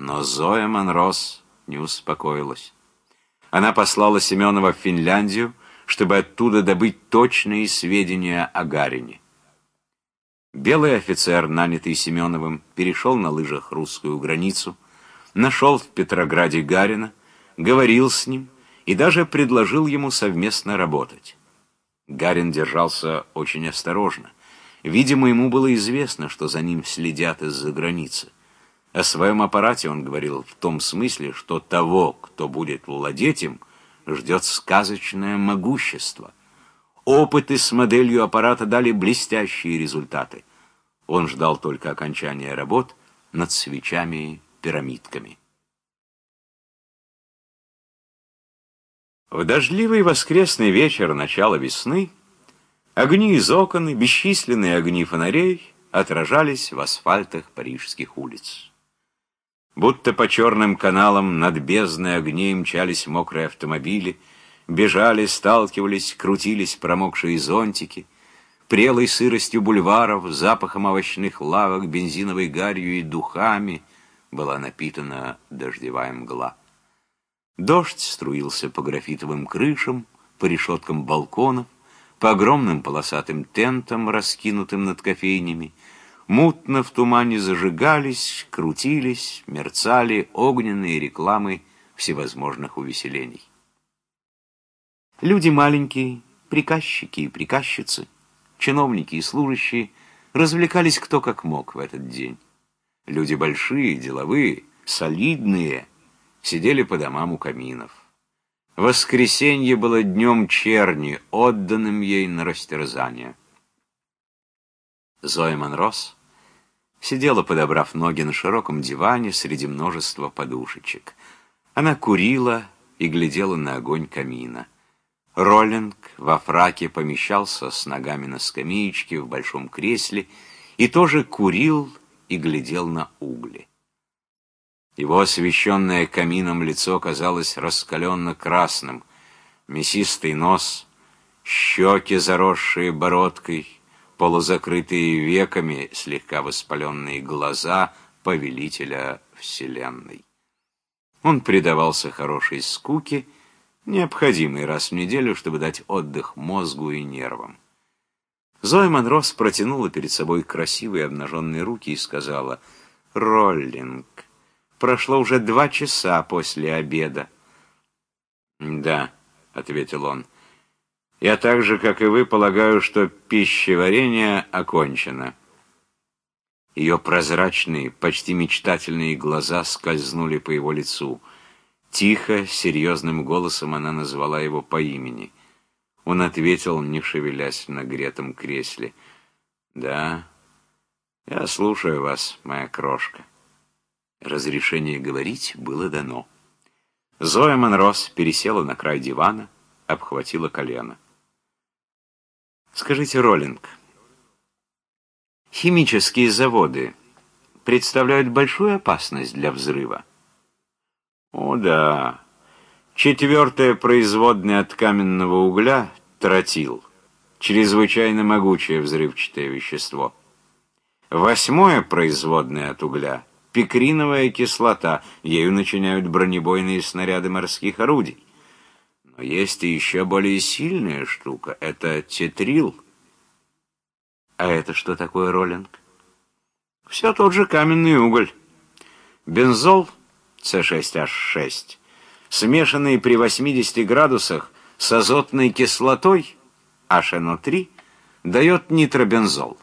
Но Зоя Монрос не успокоилась. Она послала Семенова в Финляндию, чтобы оттуда добыть точные сведения о Гарине. Белый офицер, нанятый Семеновым, перешел на лыжах русскую границу, нашел в Петрограде Гарина, говорил с ним и даже предложил ему совместно работать. Гарин держался очень осторожно. Видимо, ему было известно, что за ним следят из-за границы. О своем аппарате он говорил в том смысле, что того, кто будет владеть им, ждет сказочное могущество. Опыты с моделью аппарата дали блестящие результаты. Он ждал только окончания работ над свечами-пирамидками. В дождливый воскресный вечер начала весны огни из окон и бесчисленные огни фонарей отражались в асфальтах парижских улиц. Будто по черным каналам над бездной огней мчались мокрые автомобили, бежали, сталкивались, крутились промокшие зонтики, прелой сыростью бульваров, запахом овощных лавок, бензиновой гарью и духами была напитана дождевая мгла. Дождь струился по графитовым крышам, по решеткам балконов, по огромным полосатым тентам, раскинутым над кофейнями. Мутно в тумане зажигались, крутились, мерцали огненные рекламы всевозможных увеселений. Люди маленькие, приказчики и приказчицы, чиновники и служащие развлекались кто как мог в этот день. Люди большие, деловые, солидные — сидели по домам у каминов. Воскресенье было днем черни, отданным ей на растерзание. Зоя Монрос сидела, подобрав ноги на широком диване среди множества подушечек. Она курила и глядела на огонь камина. Роллинг во фраке помещался с ногами на скамеечке в большом кресле и тоже курил и глядел на угли. Его освещенное камином лицо казалось раскаленно-красным. Мясистый нос, щеки, заросшие бородкой, полузакрытые веками, слегка воспаленные глаза повелителя Вселенной. Он предавался хорошей скуке, необходимой раз в неделю, чтобы дать отдых мозгу и нервам. Зоя Монрос протянула перед собой красивые обнаженные руки и сказала «Роллинг». Прошло уже два часа после обеда. «Да», — ответил он, — «я так же, как и вы, полагаю, что пищеварение окончено». Ее прозрачные, почти мечтательные глаза скользнули по его лицу. Тихо, серьезным голосом она назвала его по имени. Он ответил, не шевелясь в нагретом кресле. «Да, я слушаю вас, моя крошка». Разрешение говорить было дано. Зоя Монрос пересела на край дивана, обхватила колено. «Скажите, Роллинг, химические заводы представляют большую опасность для взрыва?» «О да. Четвертое производное от каменного угля — тротил. Чрезвычайно могучее взрывчатое вещество. Восьмое производное от угля — пикриновая кислота. Ею начиняют бронебойные снаряды морских орудий. Но есть и еще более сильная штука. Это тетрил. А это что такое, Роллинг? Все тот же каменный уголь. Бензол С6H6, смешанный при 80 градусах с азотной кислотой HNO3, дает нитробензол.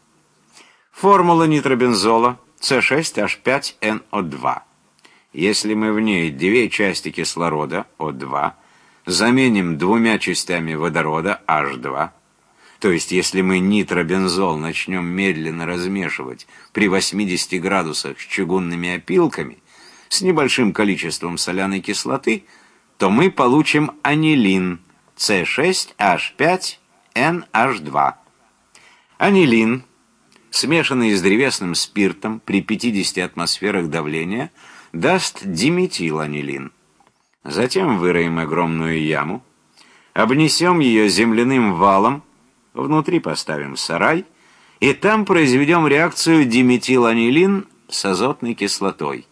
Формула нитробензола – с6H5NO2. Если мы в ней две части кислорода, O2, заменим двумя частями водорода, H2, то есть если мы нитробензол начнем медленно размешивать при 80 градусах с чугунными опилками, с небольшим количеством соляной кислоты, то мы получим анилин C6H5NH2. Анилин – смешанный с древесным спиртом при 50 атмосферах давления, даст диметиланилин. Затем выроем огромную яму, обнесем ее земляным валом, внутри поставим сарай, и там произведем реакцию диметиланилин с азотной кислотой.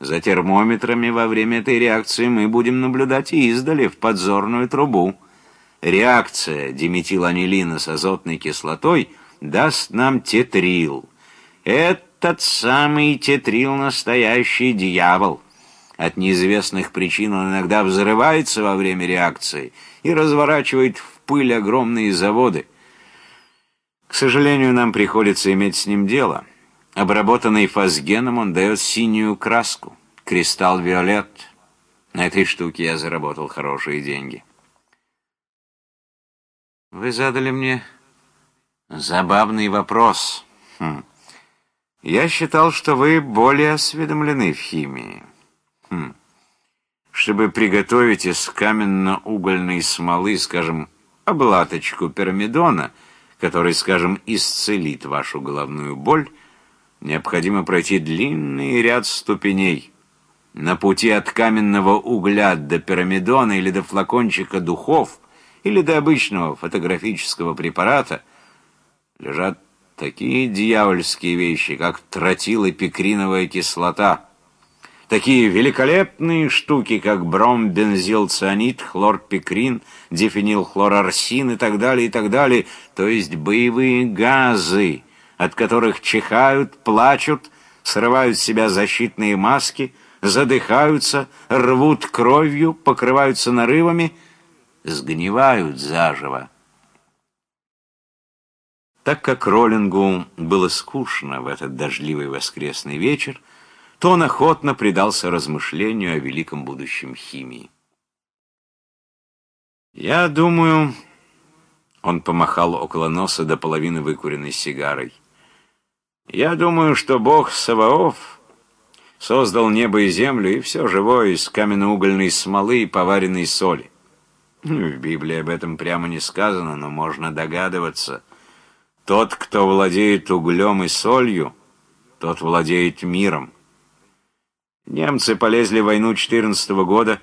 За термометрами во время этой реакции мы будем наблюдать издали в подзорную трубу. Реакция диметиланилина с азотной кислотой даст нам тетрил. Этот самый тетрил настоящий дьявол. От неизвестных причин он иногда взрывается во время реакции и разворачивает в пыль огромные заводы. К сожалению, нам приходится иметь с ним дело. Обработанный фазгеном он дает синюю краску, кристалл виолет. На этой штуке я заработал хорошие деньги. Вы задали мне забавный вопрос. Хм. Я считал, что вы более осведомлены в химии. Хм. Чтобы приготовить из каменно-угольной смолы, скажем, облаточку пирамидона, который, скажем, исцелит вашу головную боль, необходимо пройти длинный ряд ступеней. На пути от каменного угля до пирамидона или до флакончика духов, или до обычного фотографического препарата лежат такие дьявольские вещи, как тротил и пикриновая кислота, такие великолепные штуки, как бром-бензилцианид, хлорпикрин, дифенилхлорарсин и так далее, и так далее, то есть боевые газы, от которых чихают, плачут, срывают с себя защитные маски, задыхаются, рвут кровью, покрываются нарывами, сгнивают заживо. Так как Роллингу было скучно в этот дождливый воскресный вечер, то он охотно предался размышлению о великом будущем химии. «Я думаю...» — он помахал около носа до половины выкуренной сигарой. Я думаю, что бог Саваоф создал небо и землю и все живое из каменно-угольной смолы и поваренной соли. Ну, в Библии об этом прямо не сказано, но можно догадываться. Тот, кто владеет углем и солью, тот владеет миром. Немцы полезли в войну 14 -го года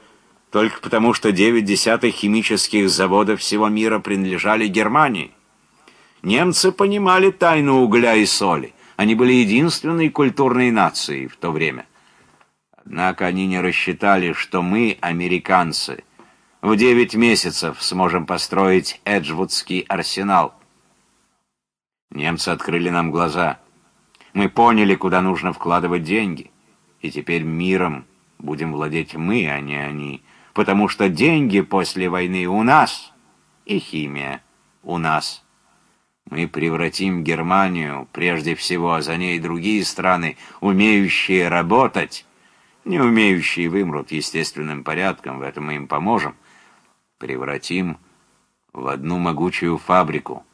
только потому, что девять десятых химических заводов всего мира принадлежали Германии. Немцы понимали тайну угля и соли. Они были единственной культурной нацией в то время. Однако они не рассчитали, что мы, американцы, в девять месяцев сможем построить Эджвудский арсенал. Немцы открыли нам глаза. Мы поняли, куда нужно вкладывать деньги. И теперь миром будем владеть мы, а не они. Потому что деньги после войны у нас, и химия у нас. Мы превратим Германию, прежде всего, а за ней другие страны, умеющие работать. Не умеющие вымрут естественным порядком, в этом мы им поможем. Превратим в одну могучую фабрику.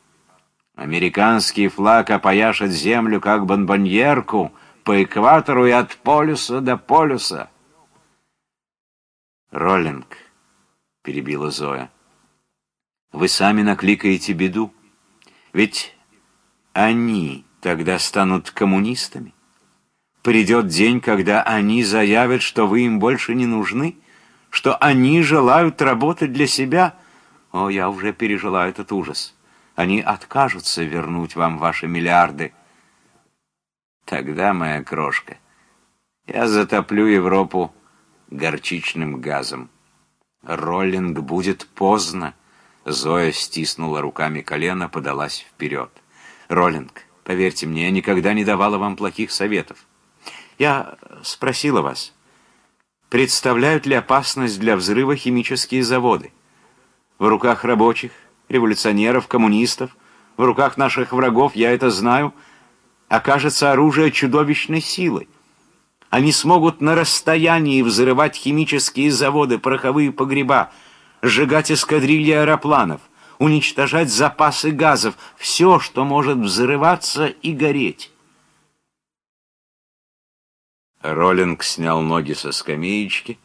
Американский флаг опояшет землю, как бомбоньерку, по экватору и от полюса до полюса. «Роллинг», — перебила Зоя, — «вы сами накликаете беду». Ведь они тогда станут коммунистами. Придет день, когда они заявят, что вы им больше не нужны, что они желают работать для себя. О, я уже пережила этот ужас. Они откажутся вернуть вам ваши миллиарды. Тогда, моя крошка, я затоплю Европу горчичным газом. Роллинг будет поздно. Зоя стиснула руками колено, подалась вперед. «Роллинг, поверьте мне, я никогда не давала вам плохих советов. Я спросила вас, представляют ли опасность для взрыва химические заводы? В руках рабочих, революционеров, коммунистов, в руках наших врагов, я это знаю, окажется оружие чудовищной силы. Они смогут на расстоянии взрывать химические заводы, пороховые погреба, сжигать эскадрильи аэропланов, уничтожать запасы газов, все, что может взрываться и гореть. Роллинг снял ноги со скамеечки,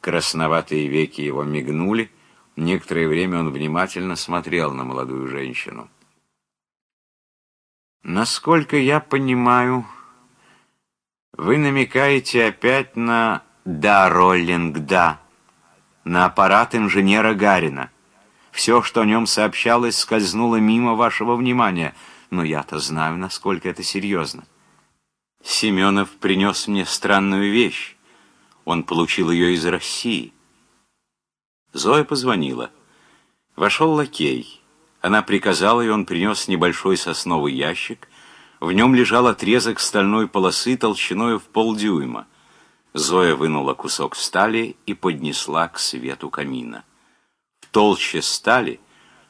красноватые веки его мигнули, некоторое время он внимательно смотрел на молодую женщину. «Насколько я понимаю, вы намекаете опять на «да, Роллинг, да» на аппарат инженера Гарина. Все, что о нем сообщалось, скользнуло мимо вашего внимания, но я-то знаю, насколько это серьезно. Семенов принес мне странную вещь. Он получил ее из России. Зоя позвонила. Вошел лакей. Она приказала, и он принес небольшой сосновый ящик. В нем лежал отрезок стальной полосы толщиной в полдюйма. Зоя вынула кусок стали и поднесла к свету камина. В толще стали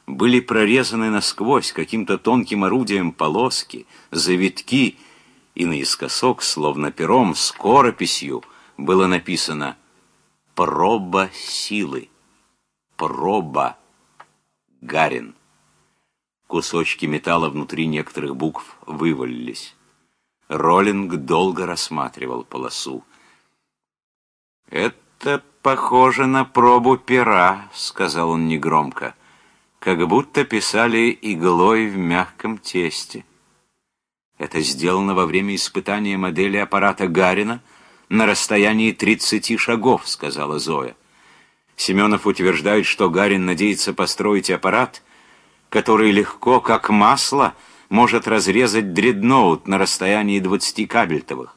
были прорезаны насквозь каким-то тонким орудием полоски, завитки, и наискосок, словно пером, скорописью, было написано «Проба силы». «Проба Гарин». Кусочки металла внутри некоторых букв вывалились. Роллинг долго рассматривал полосу. «Это похоже на пробу пера», — сказал он негромко, «как будто писали иглой в мягком тесте». Это сделано во время испытания модели аппарата Гарина на расстоянии 30 шагов, сказала Зоя. Семенов утверждает, что Гарин надеется построить аппарат, который легко, как масло, может разрезать дредноут на расстоянии 20 кабельтовых.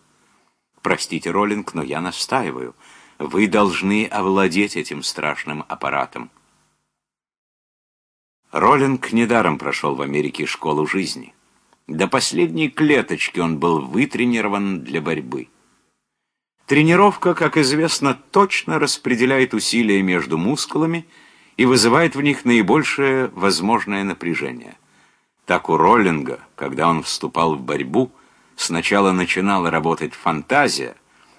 Простите, Роллинг, но я настаиваю. Вы должны овладеть этим страшным аппаратом. Роллинг недаром прошел в Америке школу жизни. До последней клеточки он был вытренирован для борьбы. Тренировка, как известно, точно распределяет усилия между мускулами и вызывает в них наибольшее возможное напряжение. Так у Роллинга, когда он вступал в борьбу, сначала начинала работать фантазия,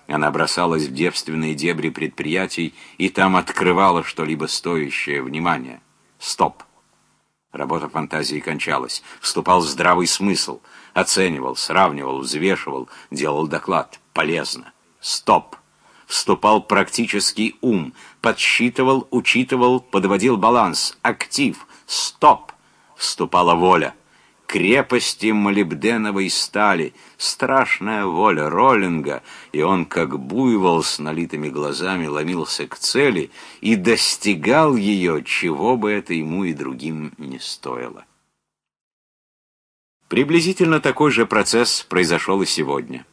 она бросалась в девственные дебри предприятий и там открывала что-либо стоящее внимания. Стоп! Работа фантазии кончалась. Вступал здравый смысл. Оценивал, сравнивал, взвешивал, делал доклад. Полезно. Стоп! Вступал практический ум. Подсчитывал, учитывал, подводил баланс. Актив. Стоп! Вступала воля крепости молибденовой стали, страшная воля Роллинга, и он, как буйвол с налитыми глазами, ломился к цели и достигал ее, чего бы это ему и другим не стоило. Приблизительно такой же процесс произошел и сегодня.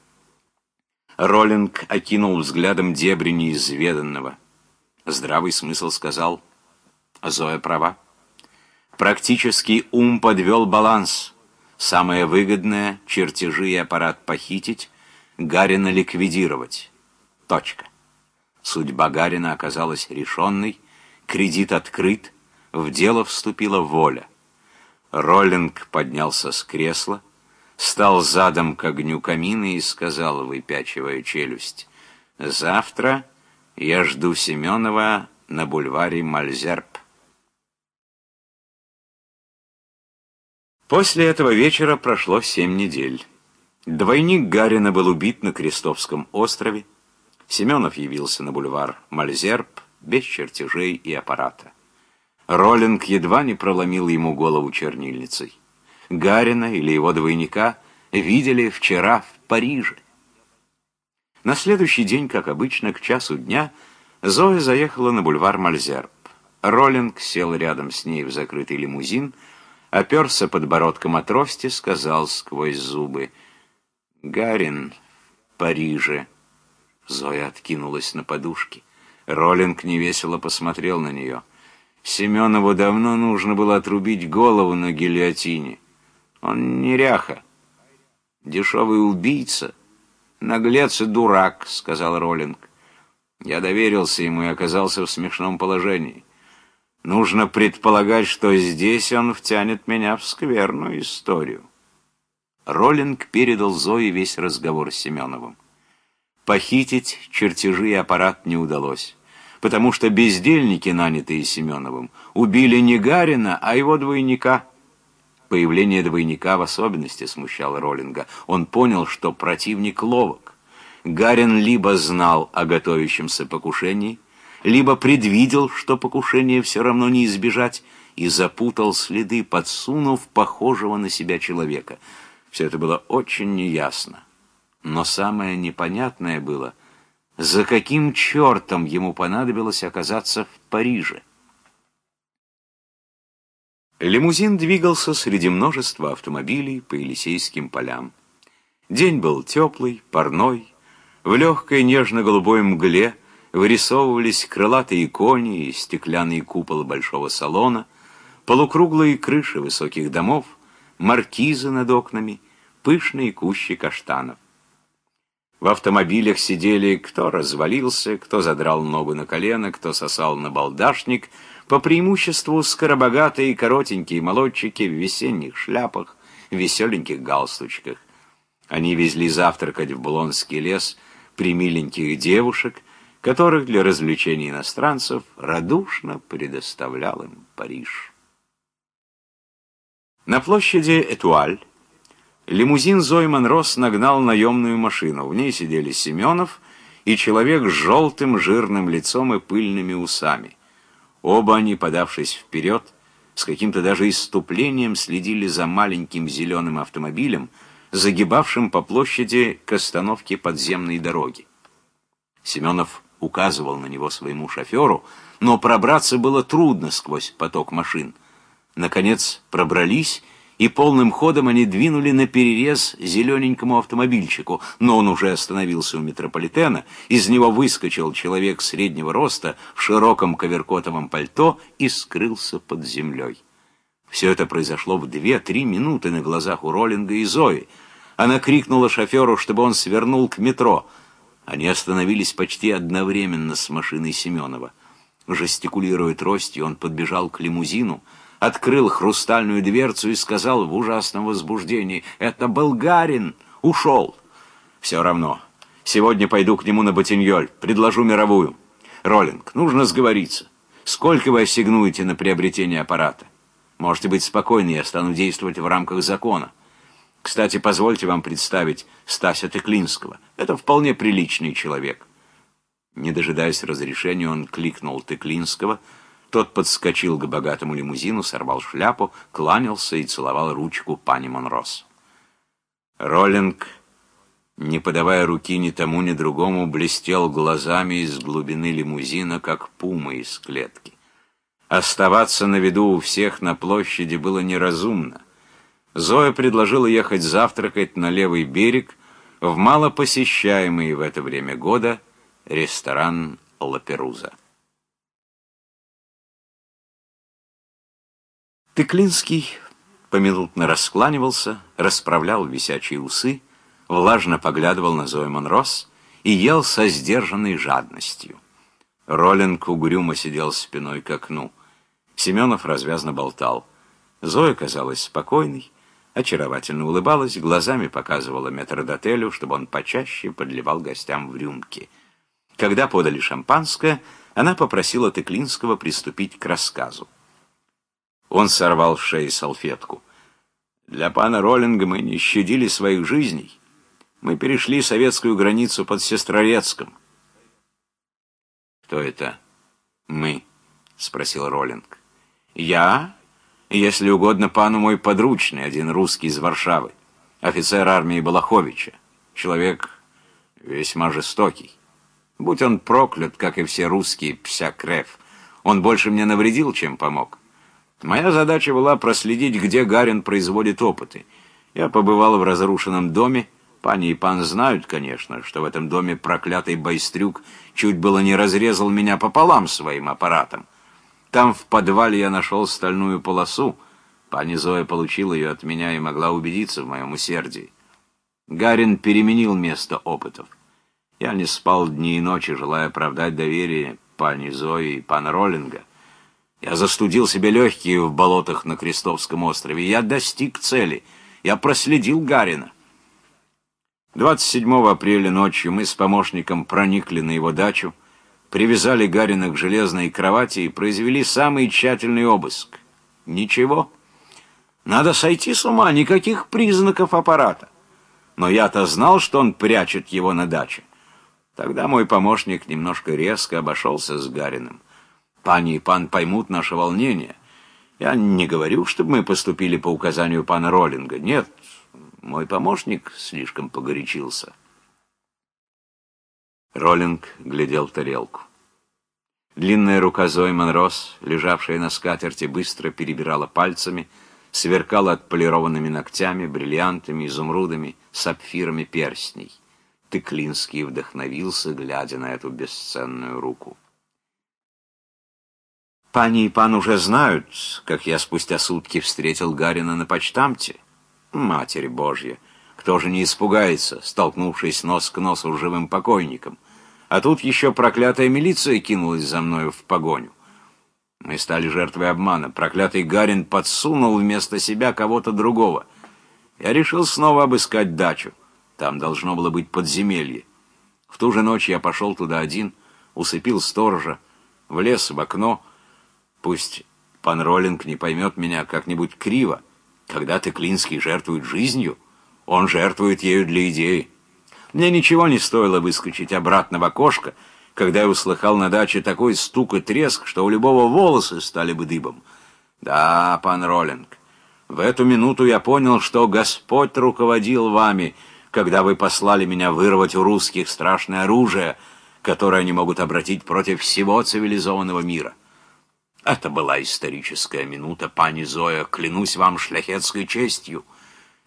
Роллинг окинул взглядом дебри неизведанного. Здравый смысл сказал, Зоя права. Практический ум подвел баланс. Самое выгодное — чертежи и аппарат похитить, Гарина ликвидировать. Точка. Судьба Гарина оказалась решенной, кредит открыт, в дело вступила воля. Роллинг поднялся с кресла, стал задом к огню камина и сказал, выпячивая челюсть, «Завтра я жду Семенова на бульваре Мальзерб». После этого вечера прошло семь недель. Двойник Гарина был убит на Крестовском острове. Семенов явился на бульвар Мальзерб без чертежей и аппарата. Роллинг едва не проломил ему голову чернильницей. Гарина или его двойника видели вчера в Париже. На следующий день, как обычно, к часу дня, Зоя заехала на бульвар Мальзерб. Роллинг сел рядом с ней в закрытый лимузин — оперся подбородком от рости, сказал сквозь зубы. «Гарин в Париже». Зоя откинулась на подушки. Роллинг невесело посмотрел на нее. Семенову давно нужно было отрубить голову на гильотине. Он неряха, дешевый убийца, наглец и дурак, сказал Роллинг. Я доверился ему и оказался в смешном положении. Нужно предполагать, что здесь он втянет меня в скверную историю. Роллинг передал Зое весь разговор с Семеновым. Похитить чертежи и аппарат не удалось, потому что бездельники, нанятые Семеновым, убили не Гарина, а его двойника. Появление двойника в особенности смущало Роллинга. Он понял, что противник ловок. Гарин либо знал о готовящемся покушении, либо предвидел, что покушение все равно не избежать, и запутал следы, подсунув похожего на себя человека. Все это было очень неясно. Но самое непонятное было, за каким чертом ему понадобилось оказаться в Париже. Лимузин двигался среди множества автомобилей по Елисейским полям. День был теплый, парной, В легкой нежно-голубой мгле вырисовывались крылатые кони и стеклянные куполы большого салона, полукруглые крыши высоких домов, маркизы над окнами, пышные кущи каштанов. В автомобилях сидели кто развалился, кто задрал ногу на колено, кто сосал на балдашник, по преимуществу скоробогатые коротенькие молодчики в весенних шляпах, веселеньких галстучках. Они везли завтракать в Булонский лес примиленьких девушек, которых для развлечения иностранцев радушно предоставлял им Париж. На площади Этуаль лимузин Зои Монрос нагнал наемную машину. В ней сидели Семенов и человек с желтым жирным лицом и пыльными усами. Оба они, подавшись вперед, с каким-то даже иступлением следили за маленьким зеленым автомобилем, загибавшим по площади к остановке подземной дороги. Семенов указывал на него своему шоферу, но пробраться было трудно сквозь поток машин. Наконец пробрались, и полным ходом они двинули на перерез зелененькому автомобильчику, но он уже остановился у метрополитена, из него выскочил человек среднего роста в широком коверкотовом пальто и скрылся под землей. Все это произошло в две-три минуты на глазах у Роллинга и Зои. Она крикнула шоферу, чтобы он свернул к метро. Они остановились почти одновременно с машиной Семенова. Жестикулируя тростью, он подбежал к лимузину, открыл хрустальную дверцу и сказал в ужасном возбуждении, «Это был Гарин! Ушел!» «Все равно. Сегодня пойду к нему на Ботиньоль, предложу мировую. Роллинг, нужно сговориться. Сколько вы ассигнуете на приобретение аппарата?» Можете быть спокойны, я стану действовать в рамках закона. Кстати, позвольте вам представить Стася Тыклинского. Это вполне приличный человек. Не дожидаясь разрешения, он кликнул Тыклинского. Тот подскочил к богатому лимузину, сорвал шляпу, кланялся и целовал ручку пани Монрос. Роллинг, не подавая руки ни тому, ни другому, блестел глазами из глубины лимузина, как пума из клетки. Оставаться на виду у всех на площади было неразумно. Зоя предложила ехать завтракать на левый берег в малопосещаемый в это время года ресторан «Лаперуза». Тыклинский поминутно раскланивался, расправлял висячие усы, влажно поглядывал на Зою Монрос и ел со сдержанной жадностью. Роллинг угрюмо сидел спиной к окну. Семенов развязно болтал. Зоя казалась спокойной, очаровательно улыбалась, глазами показывала метрдотелю, чтобы он почаще подливал гостям в рюмки. Когда подали шампанское, она попросила Тыклинского приступить к рассказу. Он сорвал с шеи салфетку. «Для пана Роллинга мы не щадили своих жизней. Мы перешли советскую границу под Сестрорецком». «Кто это?» «Мы», — спросил Роллинг. Я, если угодно пану мой подручный, один русский из Варшавы, офицер армии Балаховича, человек весьма жестокий. Будь он проклят, как и все русские, пся крев. Он больше мне навредил, чем помог. Моя задача была проследить, где Гарин производит опыты. Я побывал в разрушенном доме. Пани и пан знают, конечно, что в этом доме проклятый байстрюк чуть было не разрезал меня пополам своим аппаратом. Там в подвале я нашел стальную полосу. Пани Зоя получила ее от меня и могла убедиться в моем усердии. Гарин переменил место опытов. Я не спал дни и ночи, желая оправдать доверие пани Зои и пана Роллинга. Я застудил себе легкие в болотах на Крестовском острове. Я достиг цели. Я проследил Гарина. 27 апреля ночью мы с помощником проникли на его дачу, привязали Гарина к железной кровати и произвели самый тщательный обыск. Ничего. Надо сойти с ума, никаких признаков аппарата. Но я-то знал, что он прячет его на даче. Тогда мой помощник немножко резко обошелся с Гариным. Пани и пан поймут наше волнение. Я не говорю, чтобы мы поступили по указанию пана Роллинга. Нет, мой помощник слишком погорячился. Роллинг глядел в тарелку. Длинная рука Зои Монрос, лежавшая на скатерти, быстро перебирала пальцами, сверкала отполированными ногтями, бриллиантами, изумрудами, сапфирами перстней. Тыклинский вдохновился, глядя на эту бесценную руку. Пани и пан уже знают, как я спустя сутки встретил Гарина на почтамте. Матерь Божья, кто же не испугается, столкнувшись нос к носу с живым покойником? А тут еще проклятая милиция кинулась за мною в погоню. Мы стали жертвой обмана. Проклятый Гарин подсунул вместо себя кого-то другого. Я решил снова обыскать дачу. Там должно было быть подземелье. В ту же ночь я пошел туда один, усыпил сторожа, влез в окно, Пусть пан Роллинг не поймет меня как-нибудь криво. Когда ты, Клинский, жертвует жизнью, он жертвует ею для идеи. Мне ничего не стоило выскочить обратно в окошко, когда я услыхал на даче такой стук и треск, что у любого волосы стали бы дыбом. Да, пан Роллинг, в эту минуту я понял, что Господь руководил вами, когда вы послали меня вырвать у русских страшное оружие, которое они могут обратить против всего цивилизованного мира. Это была историческая минута, пани Зоя, клянусь вам шляхетской честью.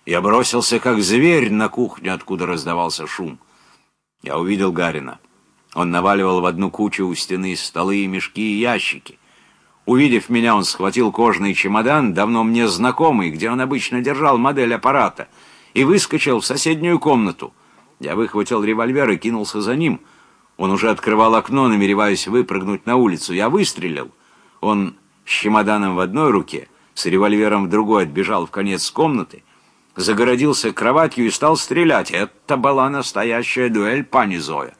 Я бросился, как зверь, на кухню, откуда раздавался шум. Я увидел Гарина. Он наваливал в одну кучу у стены столы, мешки и ящики. Увидев меня, он схватил кожаный чемодан, давно мне знакомый, где он обычно держал модель аппарата, и выскочил в соседнюю комнату. Я выхватил револьвер и кинулся за ним. Он уже открывал окно, намереваясь выпрыгнуть на улицу. Я выстрелил — он с чемоданом в одной руке, с револьвером в другой отбежал в конец комнаты, загородился кроватью и стал стрелять. Это была настоящая дуэль, пани Зоя.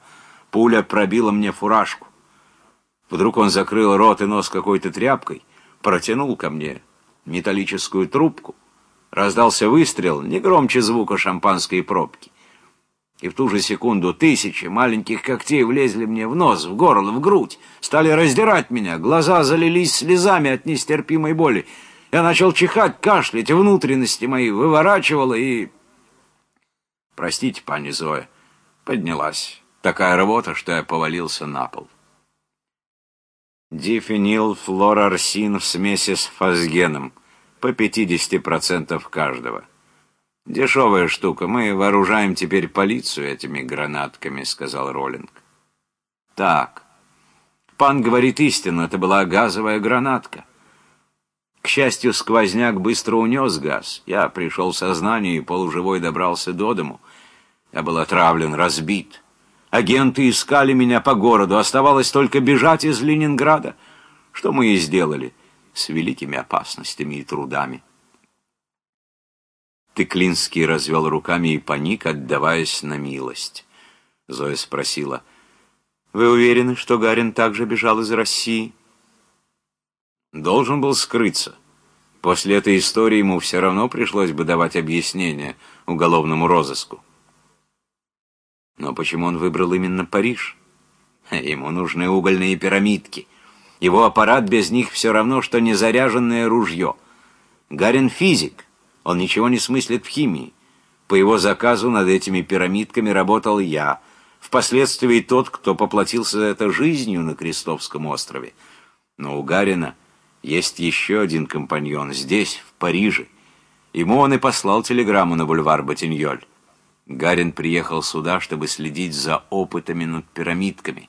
Пуля пробила мне фуражку. Вдруг он закрыл рот и нос какой-то тряпкой, протянул ко мне металлическую трубку. Раздался выстрел, не громче звука шампанской пробки. И в ту же секунду тысячи маленьких когтей влезли мне в нос, в горло, в грудь, стали раздирать меня, глаза залились слезами от нестерпимой боли. Я начал чихать, кашлять, внутренности мои выворачивало и... Простите, пани Зоя, поднялась. Такая работа, что я повалился на пол. Дифенил флорарсин в смеси с фазгеном, по 50% каждого. «Дешевая штука. Мы вооружаем теперь полицию этими гранатками», — сказал Роллинг. «Так. Пан говорит истину. Это была газовая гранатка. К счастью, сквозняк быстро унес газ. Я пришел в сознание и полуживой добрался до дому. Я был отравлен, разбит. Агенты искали меня по городу. Оставалось только бежать из Ленинграда, что мы и сделали с великими опасностями и трудами». Тыклинский развел руками и паник, отдаваясь на милость. Зоя спросила, «Вы уверены, что Гарин также бежал из России?» «Должен был скрыться. После этой истории ему все равно пришлось бы давать объяснение уголовному розыску». «Но почему он выбрал именно Париж?» «Ему нужны угольные пирамидки. Его аппарат без них все равно, что незаряженное ружье. Гарин физик». Он ничего не смыслит в химии. По его заказу над этими пирамидками работал я. Впоследствии тот, кто поплатился за это жизнью на Крестовском острове. Но у Гарина есть еще один компаньон здесь, в Париже. Ему он и послал телеграмму на бульвар Батиньоль. Гарин приехал сюда, чтобы следить за опытами над пирамидками.